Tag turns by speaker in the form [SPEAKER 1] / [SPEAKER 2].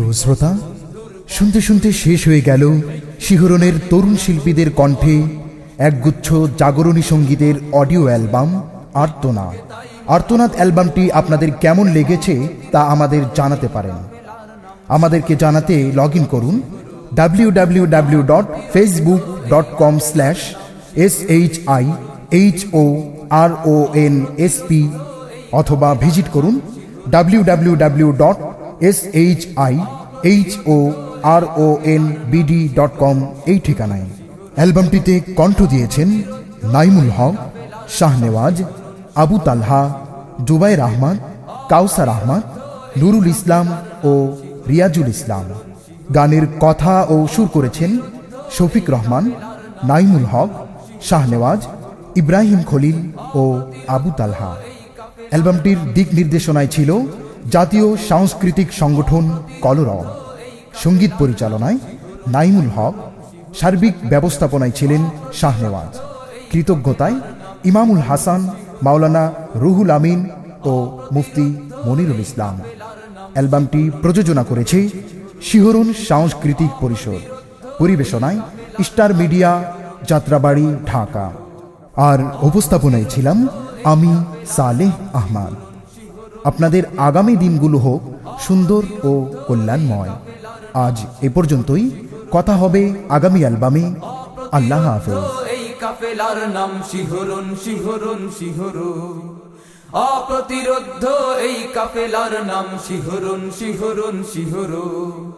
[SPEAKER 1] প্রিয় শ্রোতা, শুনতে শুনতে শেষ হয়ে গেল শিহরণের তরুণ শিল্পীদের কণ্ঠে একগুচ্ছ জাগরণী সঙ্গীতের অডিও অ্যালবাম আর্তনাদ আর্তনাদ অ্যালবামটি আপনাদের কেমন লেগেছে তা আমাদের জানাতে পারেন। আমাদেরকে জানাতে লগ ইন করুন W W W dot Facebook dot com slash S H I H O R O N S P অথবা ভিজিট করুন W W W dot S H I H O R O N BD dot com এই ঠিকানায়। অ্যালবামটিতে কণ্ঠ দিয়েছেন নাইমুল হক শাহনেওয়াজ আবু তালহা, জুবাইর আহমদ, কাউসার আহমদ, নুরুল ইসলাম ও রিয়াজুল ইসলাম। গানের কথা ও সুর করেছেন শফিক রহমান, নাইমুল হক শাহনেওয়াজ ইব্রাহিম খলিল ও আবু তালহা। অ্যালবামটির দিক নির্দেশনায় ছিল জাতীয় সাংস্কৃতিক সংগঠন কলরব। সংগীত পরিচালনায় নাইমুল হক, সার্বিক ব্যবস্থাপনায় ছিলেন শাহনেওয়াজ। কৃতজ্ঞতায় ইমামুল হাসান, মাওলানা রুহুল আমিন ও মুফতি মনিরুল ইসলাম। অ্যালবামটি প্রযোজনা করেছে শিহরণ সাংস্কৃতিক পরিষদ। পরিবেশনায় স্টার মিডিয়া, যাত্রাবাড়ি, ঢাকা। আর উপস্থাপনায় ছিলাম আমি সালেহ আহমাদ। আপনাদের আগামী দিনগুলো হোক সুন্দর ও কল্যাণময়। আজ এ পর্যন্তই। কথা হবে আগামী অ্যালবামে। আল্লাহ হাফেজ।
[SPEAKER 2] এই কাফেলার নাম শিহরণ শিহরণ শিহরণ। অপ্রতিরোধ এই কাফেলার নাম শিহরণ শিহরণ শিহরণ।